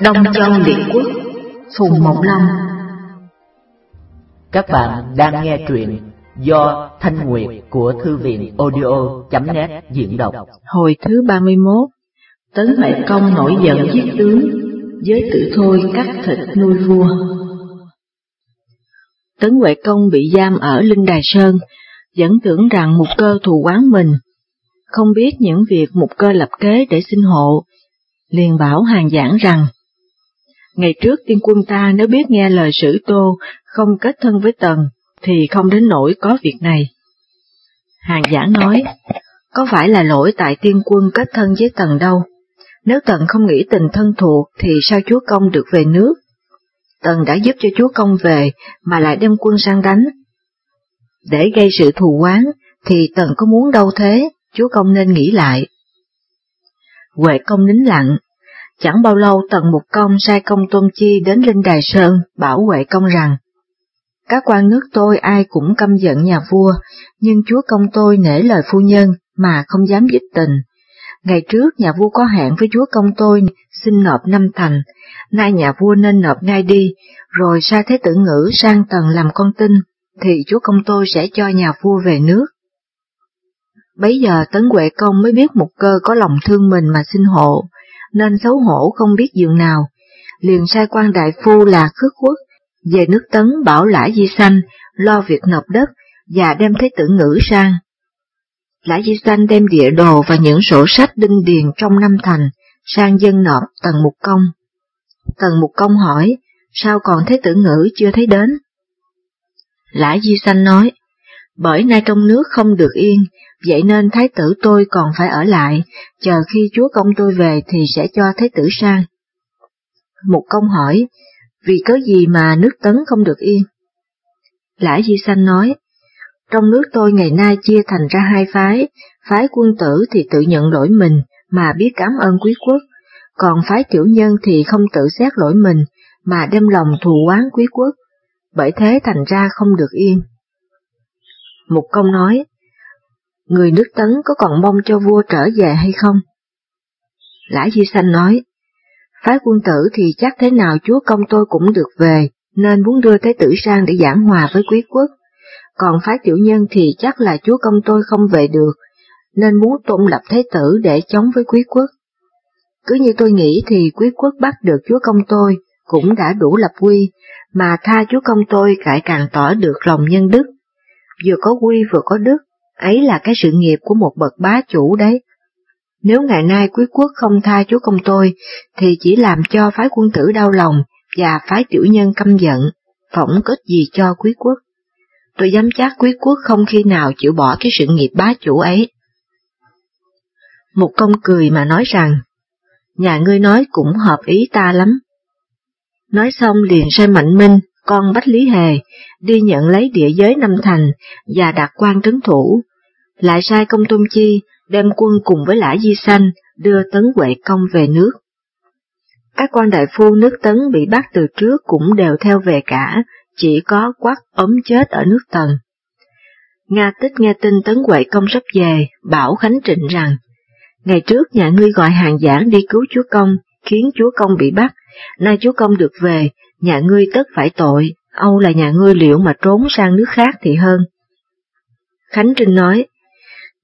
Đông Châu Liệt Quốc Phùng Mộng Long. Các bạn đang nghe truyện do Thanh Nguyệt của Thư viện audio.net diễn đọc. Hồi thứ 31 Tấn Huệ Công nổi giận giết tướng Giới tử thôi cắt thịt nuôi vua. Tấn Huệ Công bị giam ở Linh Đài Sơn Vẫn tưởng rằng một cơ thù quán mình. Không biết những việc một cơ lập kế để sinh hộ liền bảo hàng giảng rằng Ngày trước tiên quân ta nếu biết nghe lời sử tô, không kết thân với Tần, thì không đến nỗi có việc này. Hàng giả nói, có phải là lỗi tại tiên quân kết thân với Tần đâu? Nếu Tần không nghĩ tình thân thuộc thì sao chúa công được về nước? Tần đã giúp cho chúa công về mà lại đem quân sang đánh. Để gây sự thù oán thì Tần có muốn đâu thế, chúa công nên nghĩ lại. Huệ công nín lặng, Chẳng bao lâu Tần Mục Công sai công Tôn Chi đến Linh Đài Sơn bảo Huệ Công rằng Các quan nước tôi ai cũng căm giận nhà vua, nhưng chúa công tôi nể lời phu nhân mà không dám dịch tình. Ngày trước nhà vua có hẹn với chúa công tôi xin nộp năm thành, nay nhà vua nên nộp ngay đi, rồi sai thế tử ngữ sang tần làm con tin, thì chúa công tôi sẽ cho nhà vua về nước. Bấy giờ Tấn Huệ Công mới biết một cơ có lòng thương mình mà xin hộ, nên xấu hổ không biết giường nào, liền sai quan đại phu là khước quốc, về nước tấn bảo lã di sanh, lo việc nộp đất, và đem thế tử ngữ sang. Lã di sanh đem địa đồ và những sổ sách đinh điền trong năm thành, sang dân nộp tần mục công. Tần mục công hỏi, sao còn thế tử ngữ chưa thấy đến? Lã di sanh nói, bởi nay trong nước không được yên, vậy nên thái tử tôi còn phải ở lại, chờ khi chúa công tôi về thì sẽ cho thái tử sang. Một công hỏi, vì có gì mà nước tấn không được yên? Lã Di Sanh nói, trong nước tôi ngày nay chia thành ra hai phái, phái quân tử thì tự nhận lỗi mình mà biết cảm ơn quý quốc, còn phái tiểu nhân thì không tự xét lỗi mình mà đem lòng thù oán quý quốc, bởi thế thành ra không được yên. Một công nói, người nước tấn có còn mong cho vua trở về hay không? Lã Di Sanh nói, phái quân tử thì chắc thế nào chúa công tôi cũng được về, nên muốn đưa Thế tử sang để giảng hòa với quý quốc. Còn phái tiểu nhân thì chắc là chúa công tôi không về được, nên muốn tôn lập Thế tử để chống với quý quốc. Cứ như tôi nghĩ thì quý quốc bắt được chúa công tôi cũng đã đủ lập quy, mà tha chúa công tôi cải càng tỏ được lòng nhân đức. Vừa có quy vừa có đức, ấy là cái sự nghiệp của một bậc bá chủ đấy. Nếu ngày nay quý quốc không tha chúa công tôi, thì chỉ làm cho phái quân tử đau lòng và phái tiểu nhân căm giận, phỏng kết gì cho quý quốc. Tôi dám chắc quý quốc không khi nào chịu bỏ cái sự nghiệp bá chủ ấy. Một công cười mà nói rằng, nhà ngươi nói cũng hợp ý ta lắm. Nói xong liền sai Mạnh Minh, con Bách Lý Hề, đi nhận lấy địa giới Năm Thành và đặt quan trấn thủ, lại sai công tôn chi đem quân cùng với lã di sanh đưa tấn huệ công về nước. Các quan đại phu nước tấn bị bắt từ trước cũng đều theo về cả, chỉ có quắc ấm chết ở nước tần. Nga tích nghe tin tấn huệ công sắp về, bảo Khánh Trịnh rằng, ngày trước nhà ngươi gọi hàng giảng đi cứu chúa công, khiến chúa công bị bắt, nay chúa công được về, nhà ngươi tất phải tội, Âu là nhà ngươi liệu mà trốn sang nước khác thì hơn. Khánh Trinh nói,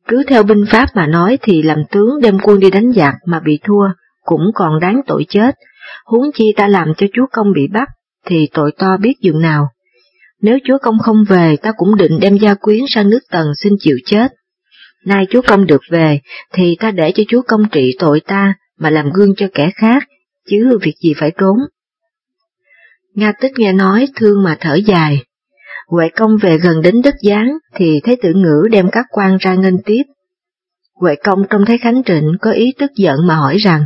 cứ theo binh pháp mà nói thì làm tướng đem quân đi đánh giặc mà bị thua, cũng còn đáng tội chết, huống chi ta làm cho chúa công bị bắt, thì tội to biết dường nào. Nếu chúa công không về, ta cũng định đem gia quyến sang nước tần xin chịu chết. Nay chúa công được về, thì ta để cho chúa công trị tội ta, mà làm gương cho kẻ khác, chứ việc gì phải trốn. Nga tích nghe nói thương mà thở dài, Huệ công về gần đến đất giáng thì thấy tử ngữ đem các quan ra nghênh tiếp. Huệ công trông thấy Khánh Trịnh có ý tức giận mà hỏi rằng,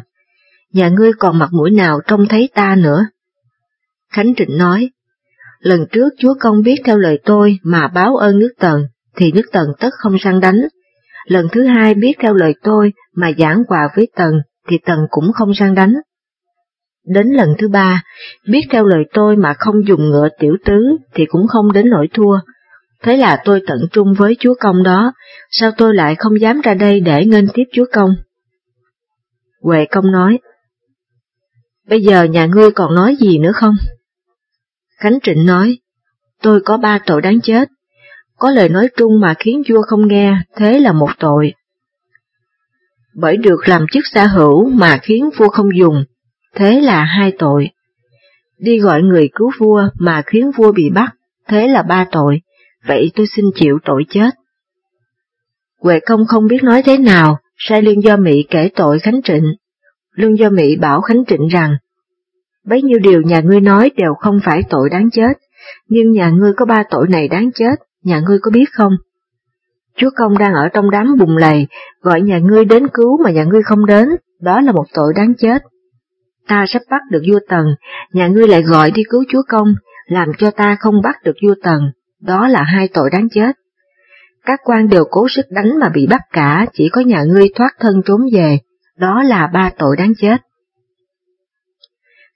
nhà ngươi còn mặt mũi nào trông thấy ta nữa? Khánh Trịnh nói, lần trước chúa công biết theo lời tôi mà báo ơn nước tần, thì nước tần tất không sang đánh. Lần thứ hai biết theo lời tôi mà giảng quà với tần, thì tần cũng không sang đánh. Đến lần thứ ba, biết theo lời tôi mà không dùng ngựa tiểu tứ thì cũng không đến nỗi thua. Thế là tôi tận trung với chúa công đó, sao tôi lại không dám ra đây để nghênh tiếp chúa công? Huệ công nói, Bây giờ nhà ngươi còn nói gì nữa không? Khánh Trịnh nói, tôi có ba tội đáng chết. Có lời nói trung mà khiến vua không nghe, thế là một tội. Bởi được làm chức xa hữu mà khiến vua không dùng, thế là hai tội. Đi gọi người cứu vua mà khiến vua bị bắt, thế là ba tội, vậy tôi xin chịu tội chết. Huệ công không biết nói thế nào, sai Lương Do Mỹ kể tội Khánh Trịnh. Lương Do Mỹ bảo Khánh Trịnh rằng, bấy nhiêu điều nhà ngươi nói đều không phải tội đáng chết, nhưng nhà ngươi có ba tội này đáng chết, nhà ngươi có biết không? Chúa Công đang ở trong đám bùng lầy, gọi nhà ngươi đến cứu mà nhà ngươi không đến, đó là một tội đáng chết. Ta sắp bắt được vua Tần, nhà ngươi lại gọi đi cứu Chúa Công, làm cho ta không bắt được vua Tần, đó là hai tội đáng chết. Các quan đều cố sức đánh mà bị bắt cả, chỉ có nhà ngươi thoát thân trốn về, đó là ba tội đáng chết.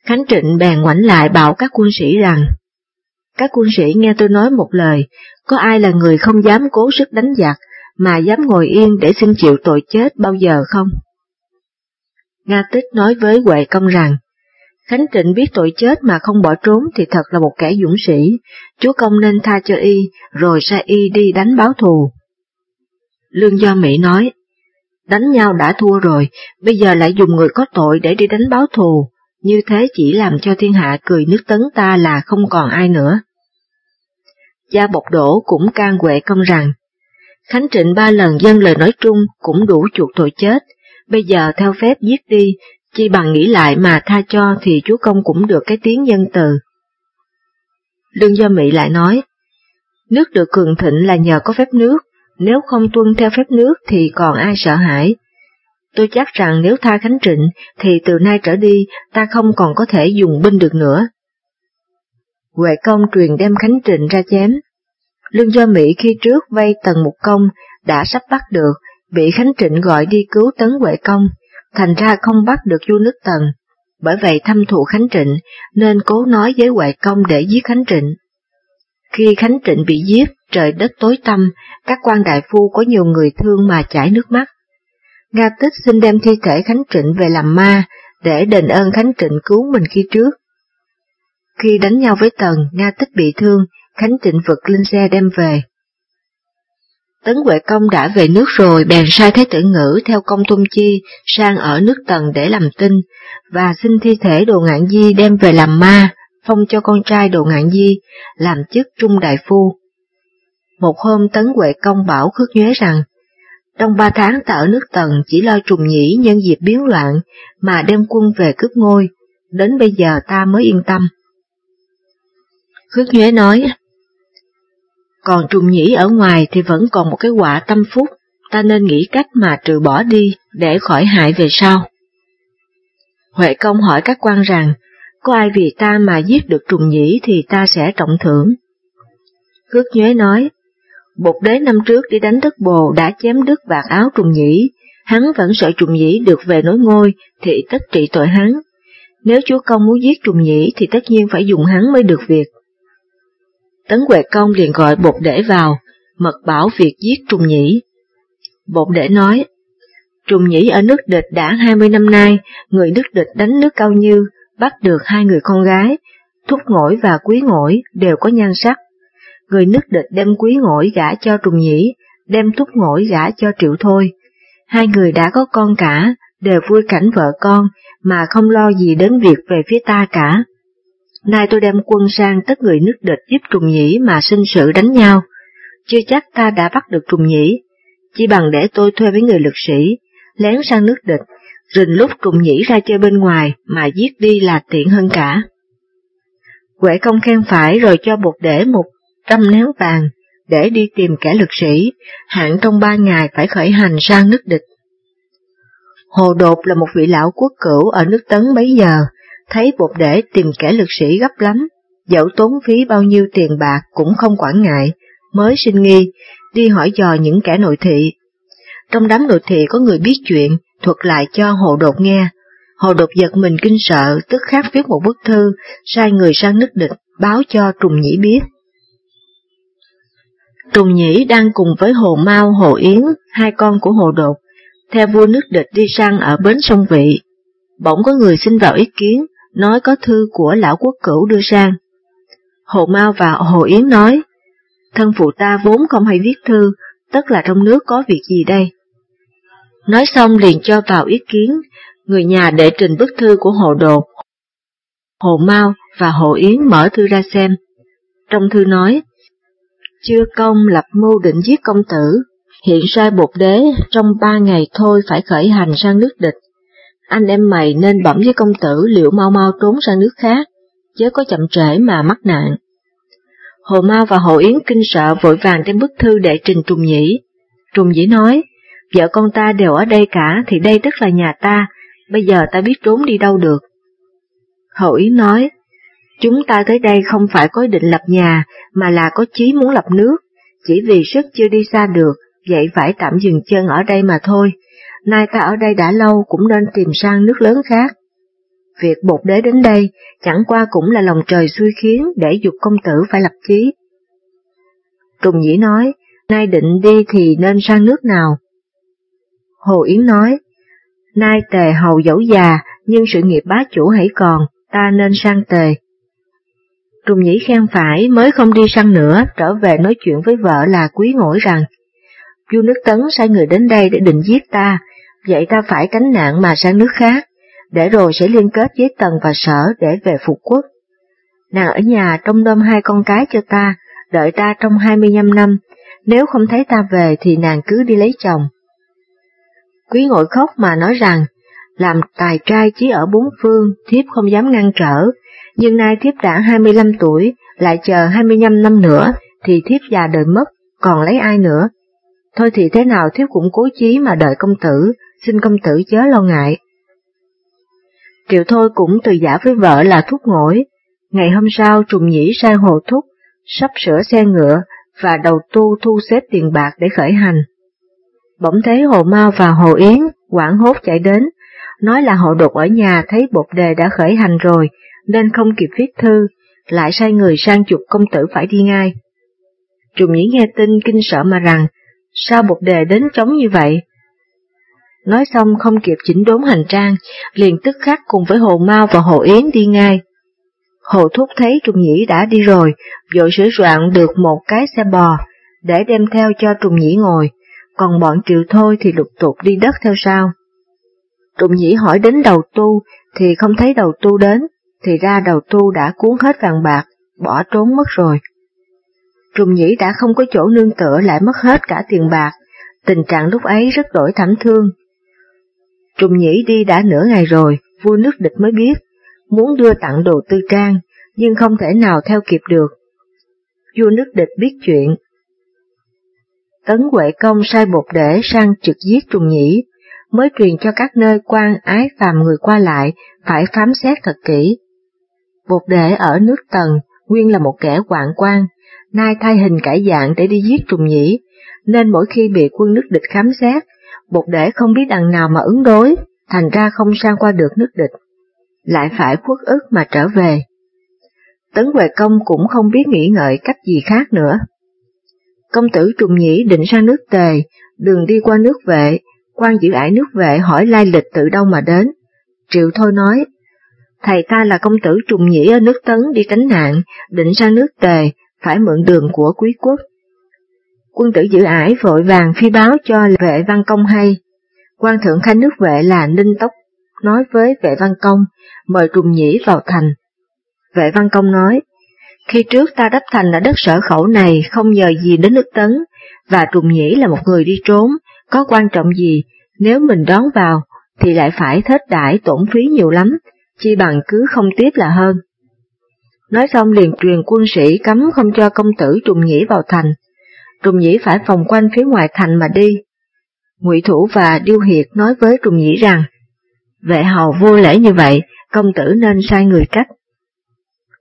Khánh Trịnh bèn ngoảnh lại bảo các quân sĩ rằng, các quân sĩ nghe tôi nói một lời, có ai là người không dám cố sức đánh giặc, mà dám ngồi yên để xin chịu tội chết bao giờ không? Nga Tích nói với Huệ Công rằng, Khánh Trịnh biết tội chết mà không bỏ trốn thì thật là một kẻ dũng sĩ, chúa công nên tha cho y, rồi sai y đi đánh báo thù. Lương Do Mỹ nói, đánh nhau đã thua rồi, bây giờ lại dùng người có tội để đi đánh báo thù, như thế chỉ làm cho thiên hạ cười nước tấn ta là không còn ai nữa. Gia Bộc Đổ cũng can quệ công rằng, Khánh Trịnh ba lần dâng lời nói trung cũng đủ chuộc tội chết, bây giờ theo phép giết đi, chi bằng nghĩ lại mà tha cho thì chúa công cũng được cái tiếng nhân từ. Lương Do Mỹ lại nói, nước được cường thịnh là nhờ có phép nước, nếu không tuân theo phép nước thì còn ai sợ hãi. Tôi chắc rằng nếu tha Khánh Trịnh thì từ nay trở đi ta không còn có thể dùng binh được nữa. Huệ công truyền đem Khánh Trịnh ra chém. Lương Do Mỹ khi trước vay tần một công đã sắp bắt được, bị Khánh Trịnh gọi đi cứu tấn Huệ công, thành ra không bắt được vua nước Tần. Bởi vậy thâm thụ Khánh Trịnh nên cố nói với Huệ Công để giết Khánh Trịnh. Khi Khánh Trịnh bị giết, trời đất tối tăm, các quan đại phu có nhiều người thương mà chảy nước mắt. Nga Tích xin đem thi thể Khánh Trịnh về làm ma, để đền ơn Khánh Trịnh cứu mình khi trước. Khi đánh nhau với Tần, Nga Tích bị thương, Khánh Trịnh vực lên xe đem về. Tấn Huệ Công đã về nước rồi bèn sai Thái tử Ngữ theo công Tung Chi sang ở nước Tần để làm tin, và xin thi thể Đồ Ngạn Di đem về làm ma, phong cho con trai Đồ Ngạn Di, làm chức trung đại phu. Một hôm Tấn Huệ Công bảo khước nhuế rằng, trong ba tháng ta ở nước Tần chỉ lo trùng nhĩ nhân dịp biến loạn, mà đem quân về cướp ngôi, đến bây giờ ta mới yên tâm. Khước nhuế nói, còn trùng nhĩ ở ngoài thì vẫn còn một cái quả tâm phúc, ta nên nghĩ cách mà trừ bỏ đi để khỏi hại về sau. Huệ công hỏi các quan rằng, có ai vì ta mà giết được trùng nhĩ thì ta sẽ trọng thưởng. Cước nhuế nói, bột đế năm trước đi đánh đất bồ đã chém đứt vạt áo trùng nhĩ, hắn vẫn sợ trùng nhĩ được về nối ngôi thì tất trị tội hắn. Nếu chúa công muốn giết trùng nhĩ thì tất nhiên phải dùng hắn mới được việc. Tấn Huệ Công liền gọi bột để vào, mật bảo việc giết Trùng Nhĩ. Bột để nói, Trùng Nhĩ ở nước địch đã 20 năm nay, người nước địch đánh nước cao như, bắt được hai người con gái, thúc ngỗi và quý ngỗi đều có nhan sắc. Người nước địch đem quý ngỗi gả cho Trùng Nhĩ, đem thúc ngỗi gả cho Triệu Thôi. Hai người đã có con cả, đều vui cảnh vợ con, mà không lo gì đến việc về phía ta cả. Nay tôi đem quân sang tất người nước địch giúp trùng nhĩ mà sinh sự đánh nhau. Chưa chắc ta đã bắt được trùng nhĩ, chỉ bằng để tôi thuê với người lực sĩ, lén sang nước địch, rình lúc trùng nhĩ ra chơi bên ngoài mà giết đi là tiện hơn cả. Quệ công khen phải rồi cho bột để một trăm nén vàng, để đi tìm kẻ lực sĩ, hạn trong ba ngày phải khởi hành sang nước địch. Hồ Đột là một vị lão quốc cửu ở nước Tấn bấy giờ, thấy bột để tìm kẻ lực sĩ gấp lắm, dẫu tốn phí bao nhiêu tiền bạc cũng không quản ngại, mới sinh nghi, đi hỏi dò những kẻ nội thị. Trong đám nội thị có người biết chuyện, thuật lại cho hồ đột nghe. Hồ đột giật mình kinh sợ, tức khắc viết một bức thư, sai người sang nước địch, báo cho Trùng Nhĩ biết. Trùng Nhĩ đang cùng với Hồ Mao, Hồ Yến, hai con của Hồ Đột, theo vua nước địch đi sang ở bến sông Vị. Bỗng có người xin vào ý kiến, nói có thư của lão quốc cửu đưa sang. Hồ Mao và Hồ Yến nói, thân phụ ta vốn không hay viết thư, tất là trong nước có việc gì đây? Nói xong liền cho vào ý kiến, người nhà để trình bức thư của Hồ Đột. Hồ Mao và Hồ Yến mở thư ra xem. Trong thư nói, chưa công lập mưu định giết công tử, hiện sai bột đế trong ba ngày thôi phải khởi hành sang nước địch. Anh em mày nên bẩm với công tử liệu mau mau trốn sang nước khác, chớ có chậm trễ mà mắc nạn. Hồ Mao và Hồ Yến kinh sợ vội vàng đem bức thư để trình Trùng Nhĩ. Trùng Nhĩ nói, vợ con ta đều ở đây cả thì đây tức là nhà ta, bây giờ ta biết trốn đi đâu được. Hồ Yến nói, chúng ta tới đây không phải có ý định lập nhà, mà là có chí muốn lập nước, chỉ vì sức chưa đi xa được, vậy phải tạm dừng chân ở đây mà thôi. Nay ta ở đây đã lâu cũng nên tìm sang nước lớn khác. Việc bột đế đến đây chẳng qua cũng là lòng trời xui khiến để dục công tử phải lập chí. Trùng Nhĩ nói, nay định đi thì nên sang nước nào? Hồ Yến nói, nay tề hầu dẫu già, nhưng sự nghiệp bá chủ hãy còn, ta nên sang tề. Trùng Nhĩ khen phải mới không đi sang nữa, trở về nói chuyện với vợ là quý ngỗi rằng, vua nước Tấn sai người đến đây để định giết ta, vậy ta phải cánh nạn mà sang nước khác để rồi sẽ liên kết với Tần và Sở để về phục quốc. Nàng ở nhà trông nom hai con cái cho ta, đợi ta trong 25 năm, nếu không thấy ta về thì nàng cứ đi lấy chồng. Quý ngội khóc mà nói rằng, làm tài trai chỉ ở bốn phương, thiếp không dám ngăn trở, nhưng nay thiếp đã 25 tuổi, lại chờ 25 năm nữa, thì thiếp già đời mất, còn lấy ai nữa. Thôi thì thế nào thiếp cũng cố chí mà đợi công tử, xin công tử chớ lo ngại. Triệu Thôi cũng từ giả với vợ là thuốc ngổi. Ngày hôm sau trùng nhĩ sang hồ thúc, sắp sửa xe ngựa và đầu tu thu xếp tiền bạc để khởi hành. Bỗng thấy Hồ Mao và Hồ Yến quảng hốt chạy đến, nói là họ đột ở nhà thấy bột đề đã khởi hành rồi, nên không kịp viết thư, lại sai người sang chụp công tử phải đi ngay. Trùng nhĩ nghe tin kinh sợ mà rằng, sao bột đề đến chống như vậy, Nói xong không kịp chỉnh đốn hành trang, liền tức khắc cùng với Hồ Mao và Hồ Yến đi ngay. Hồ Thúc thấy Trùng Nhĩ đã đi rồi, vội sửa soạn được một cái xe bò, để đem theo cho Trùng Nhĩ ngồi, còn bọn Triệu Thôi thì lục tục đi đất theo sau. Trùng Nhĩ hỏi đến đầu tu, thì không thấy đầu tu đến, thì ra đầu tu đã cuốn hết vàng bạc, bỏ trốn mất rồi. Trùng Nhĩ đã không có chỗ nương tựa lại mất hết cả tiền bạc, tình trạng lúc ấy rất đổi thảm thương, Trùng Nhĩ đi đã nửa ngày rồi, vua nước địch mới biết, muốn đưa tặng đồ tư trang, nhưng không thể nào theo kịp được. Vua nước địch biết chuyện. Tấn Huệ Công sai bột để sang trực giết Trùng Nhĩ, mới truyền cho các nơi quan ái phàm người qua lại phải phám xét thật kỹ. Bột đệ ở nước Tần, nguyên là một kẻ hoạn quan, nay thay hình cải dạng để đi giết Trùng Nhĩ, nên mỗi khi bị quân nước địch khám xét, bột để không biết đằng nào mà ứng đối, thành ra không sang qua được nước địch, lại phải khuất ức mà trở về. Tấn Huệ Công cũng không biết nghĩ ngợi cách gì khác nữa. Công tử Trùng Nhĩ định sang nước Tề, đường đi qua nước vệ, quan giữ ải nước vệ hỏi lai lịch tự đâu mà đến. Triệu Thôi nói, thầy ta là công tử Trùng Nhĩ ở nước Tấn đi tránh nạn, định sang nước Tề, phải mượn đường của quý quốc. Quân tử giữ ải vội vàng phi báo cho vệ văn công hay. quan thượng khanh nước vệ là Ninh Tốc, nói với vệ văn công, mời trùng nhĩ vào thành. Vệ văn công nói, khi trước ta đắp thành ở đất sở khẩu này không nhờ gì đến nước tấn, và trùng nhĩ là một người đi trốn, có quan trọng gì, nếu mình đón vào, thì lại phải thết đãi tổn phí nhiều lắm, chi bằng cứ không tiếp là hơn. Nói xong liền truyền quân sĩ cấm không cho công tử trùng nhĩ vào thành, Trùng Nhĩ phải vòng quanh phía ngoài thành mà đi. Ngụy Thủ và Điêu Hiệt nói với Trùng Nhĩ rằng, vệ hầu vô lễ như vậy, công tử nên sai người cách.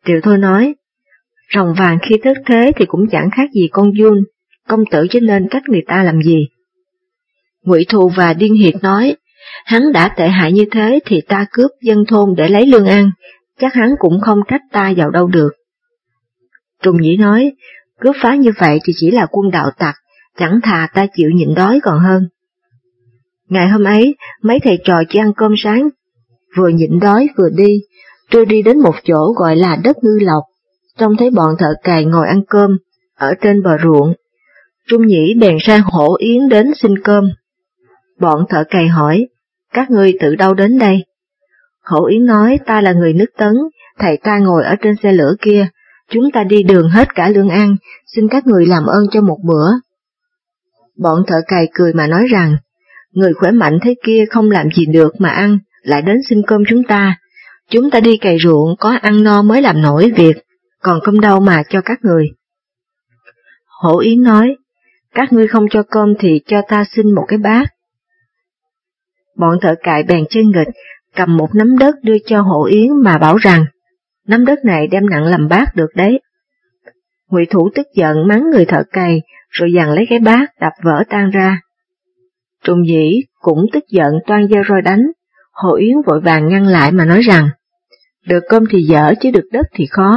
Triệu Thôi nói, rồng vàng khi thất thế thì cũng chẳng khác gì con giun, công tử chứ nên cách người ta làm gì. Ngụy Thù và Điên Hiệt nói, hắn đã tệ hại như thế thì ta cướp dân thôn để lấy lương ăn, chắc hắn cũng không trách ta vào đâu được. Trùng Nhĩ nói, Cướp phá như vậy thì chỉ là quân đạo tặc, chẳng thà ta chịu nhịn đói còn hơn. Ngày hôm ấy, mấy thầy trò chỉ ăn cơm sáng, vừa nhịn đói vừa đi, tôi đi đến một chỗ gọi là đất ngư lộc, trông thấy bọn thợ cày ngồi ăn cơm, ở trên bờ ruộng. Trung Nhĩ bèn sang hổ yến đến xin cơm. Bọn thợ cày hỏi, các ngươi tự đâu đến đây? Hổ yến nói ta là người nước tấn, thầy ta ngồi ở trên xe lửa kia, chúng ta đi đường hết cả lương ăn, xin các người làm ơn cho một bữa. Bọn thợ cày cười mà nói rằng, người khỏe mạnh thế kia không làm gì được mà ăn, lại đến xin cơm chúng ta. Chúng ta đi cày ruộng có ăn no mới làm nổi việc, còn cơm đâu mà cho các người. Hổ Yến nói, các ngươi không cho cơm thì cho ta xin một cái bát. Bọn thợ cại bèn chân nghịch, cầm một nắm đất đưa cho Hổ Yến mà bảo rằng, nắm đất này đem nặng làm bát được đấy. Ngụy Thủ tức giận mắng người thợ cày, rồi dằn lấy cái bát đập vỡ tan ra. Trùng Dĩ cũng tức giận toan dao roi đánh, Hồ Yến vội vàng ngăn lại mà nói rằng, được cơm thì dở chứ được đất thì khó,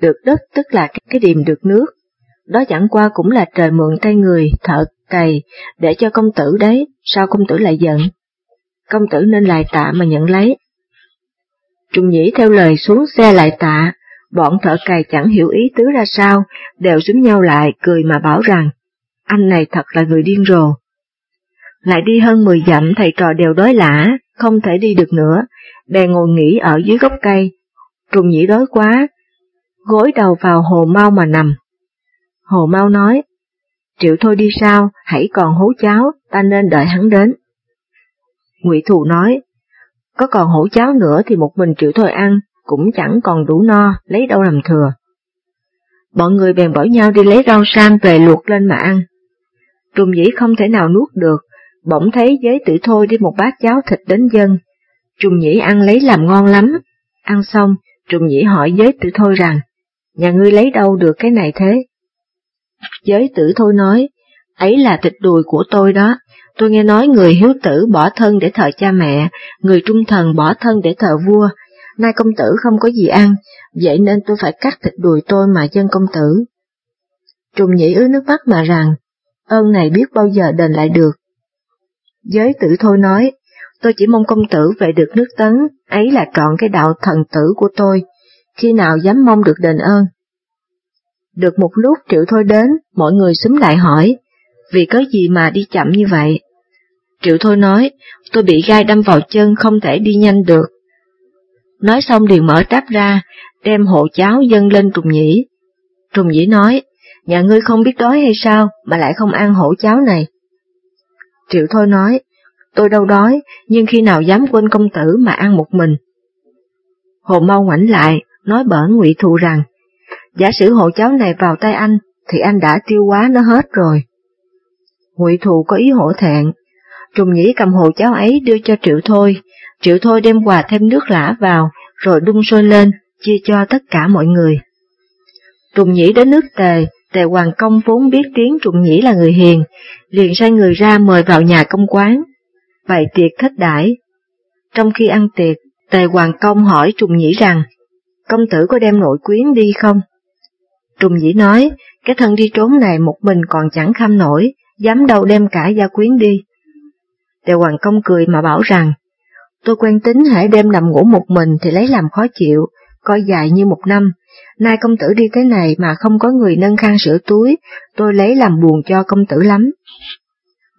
được đất tức là cái điềm được nước, đó chẳng qua cũng là trời mượn tay người, thợ, cày, để cho công tử đấy, sao công tử lại giận? Công tử nên lại tạ mà nhận lấy. Trung Nhĩ theo lời xuống xe lại tạ, bọn thợ cày chẳng hiểu ý tứ ra sao, đều xúm nhau lại, cười mà bảo rằng, anh này thật là người điên rồ. Lại đi hơn 10 dặm thầy trò đều đói lã, không thể đi được nữa, bèn ngồi nghỉ ở dưới gốc cây. Trung nhĩ đói quá, gối đầu vào hồ mau mà nằm. Hồ mau nói, triệu thôi đi sao, hãy còn hố cháo, ta nên đợi hắn đến. Ngụy Thù nói, có còn hổ cháo nữa thì một mình triệu thôi ăn, cũng chẳng còn đủ no, lấy đâu làm thừa. Bọn người bèn bỏ nhau đi lấy rau sam về luộc lên mà ăn. Trùng dĩ không thể nào nuốt được, bỗng thấy giới tử thôi đi một bát cháo thịt đến dân. Trùng nhĩ ăn lấy làm ngon lắm. Ăn xong, trùng nhĩ hỏi giới tử thôi rằng, nhà ngươi lấy đâu được cái này thế? Giới tử thôi nói, ấy là thịt đùi của tôi đó, tôi nghe nói người hiếu tử bỏ thân để thờ cha mẹ, người trung thần bỏ thân để thờ vua, nay công tử không có gì ăn, vậy nên tôi phải cắt thịt đùi tôi mà dân công tử. Trùng nhĩ ứa nước mắt mà rằng, ơn này biết bao giờ đền lại được. Giới tử thôi nói, tôi chỉ mong công tử về được nước tấn, ấy là trọn cái đạo thần tử của tôi, khi nào dám mong được đền ơn. Được một lúc triệu thôi đến, mọi người xúm lại hỏi, vì có gì mà đi chậm như vậy? Triệu thôi nói, tôi bị gai đâm vào chân không thể đi nhanh được. Nói xong liền mở táp ra, đem hộ cháo dâng lên Trùng Nhĩ. Trùng Nhĩ nói, nhà ngươi không biết đói hay sao mà lại không ăn hổ cháo này. Triệu Thôi nói, tôi đâu đói, nhưng khi nào dám quên công tử mà ăn một mình. Hồ Mau ngoảnh lại, nói bỡn ngụy Thụ rằng, giả sử hộ cháo này vào tay anh, thì anh đã tiêu quá nó hết rồi. Ngụy Thụ có ý hổ thẹn, Trùng Nhĩ cầm hồ cháo ấy đưa cho Triệu Thôi, Triệu Thôi đem quà thêm nước lã vào, rồi đun sôi lên, chia cho tất cả mọi người. Trùng Nhĩ đến nước tề, Tề Hoàng Công vốn biết tiếng Trùng Nhĩ là người hiền, liền sai người ra mời vào nhà công quán, bày tiệc thất đãi. Trong khi ăn tiệc, Tề Hoàng Công hỏi Trùng Nhĩ rằng, công tử có đem nội quyến đi không? Trùng Nhĩ nói, cái thân đi trốn này một mình còn chẳng kham nổi, dám đâu đem cả gia quyến đi. Tề Hoàng Công cười mà bảo rằng, tôi quen tính hãy đêm nằm ngủ một mình thì lấy làm khó chịu, coi dài như một năm, nay công tử đi thế này mà không có người nâng khăn sửa túi, tôi lấy làm buồn cho công tử lắm.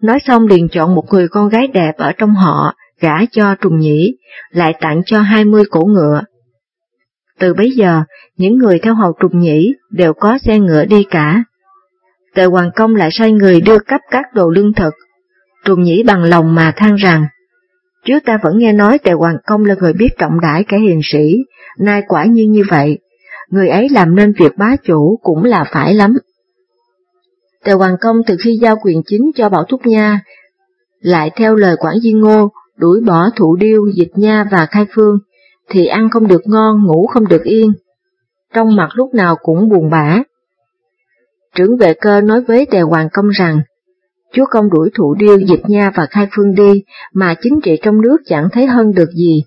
Nói xong liền chọn một người con gái đẹp ở trong họ, gả cho trùng nhĩ, lại tặng cho hai mươi cổ ngựa. Từ bấy giờ, những người theo hầu trùng nhĩ đều có xe ngựa đi cả. Tề Hoàng Công lại sai người đưa cấp các đồ lương thực. Trùng nhĩ bằng lòng mà than rằng, trước ta vẫn nghe nói Tề Hoàng Công là người biết trọng đãi kẻ hiền sĩ, nay quả nhiên như vậy, người ấy làm nên việc bá chủ cũng là phải lắm. Tề Hoàng Công từ khi giao quyền chính cho Bảo Thúc Nha, lại theo lời quản di ngô, đuổi bỏ thụ điêu, dịch nha và khai phương, thì ăn không được ngon, ngủ không được yên. Trong mặt lúc nào cũng buồn bã. Trưởng vệ cơ nói với Tề Hoàng Công rằng, chúa công đuổi thủ điêu, dịch nha và khai phương đi, mà chính trị trong nước chẳng thấy hơn được gì.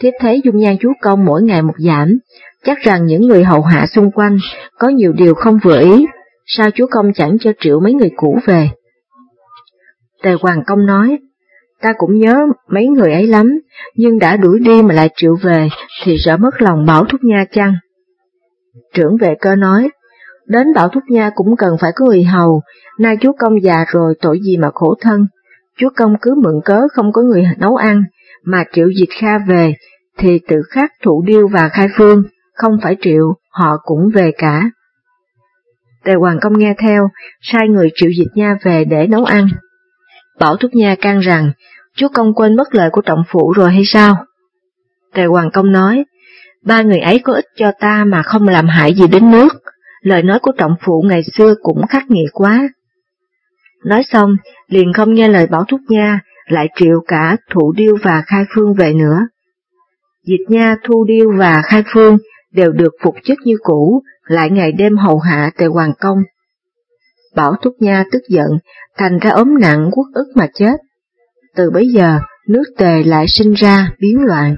Thiếp thấy dung nhan chúa công mỗi ngày một giảm, chắc rằng những người hầu hạ xung quanh có nhiều điều không vừa ý, sao chúa công chẳng cho triệu mấy người cũ về. Tề Hoàng Công nói, Ta cũng nhớ mấy người ấy lắm, nhưng đã đuổi đi mà lại triệu về, thì sợ mất lòng Bảo Thúc Nha chăng? Trưởng vệ cơ nói, đến Bảo Thúc Nha cũng cần phải có người hầu, nay chúa công già rồi tội gì mà khổ thân. chúa công cứ mượn cớ không có người nấu ăn, mà triệu dịch kha về, thì tự khắc thủ điêu và khai phương, không phải triệu, họ cũng về cả. Tề Hoàng Công nghe theo, sai người triệu dịch nha về để nấu ăn. Bảo Thúc Nha can rằng, chúa công quên mất lời của trọng phụ rồi hay sao? Tề Hoàng Công nói, ba người ấy có ích cho ta mà không làm hại gì đến nước, lời nói của trọng phụ ngày xưa cũng khắc nghiệt quá. Nói xong, liền không nghe lời Bảo Thúc Nha, lại triệu cả Thụ Điêu và Khai Phương về nữa. Dịch Nha, Thu Điêu và Khai Phương đều được phục chức như cũ, lại ngày đêm hầu hạ tề hoàng công. Bảo Thúc Nha tức giận, thành ra ốm nặng quốc ức mà chết. Từ bấy giờ, nước tề lại sinh ra biến loạn.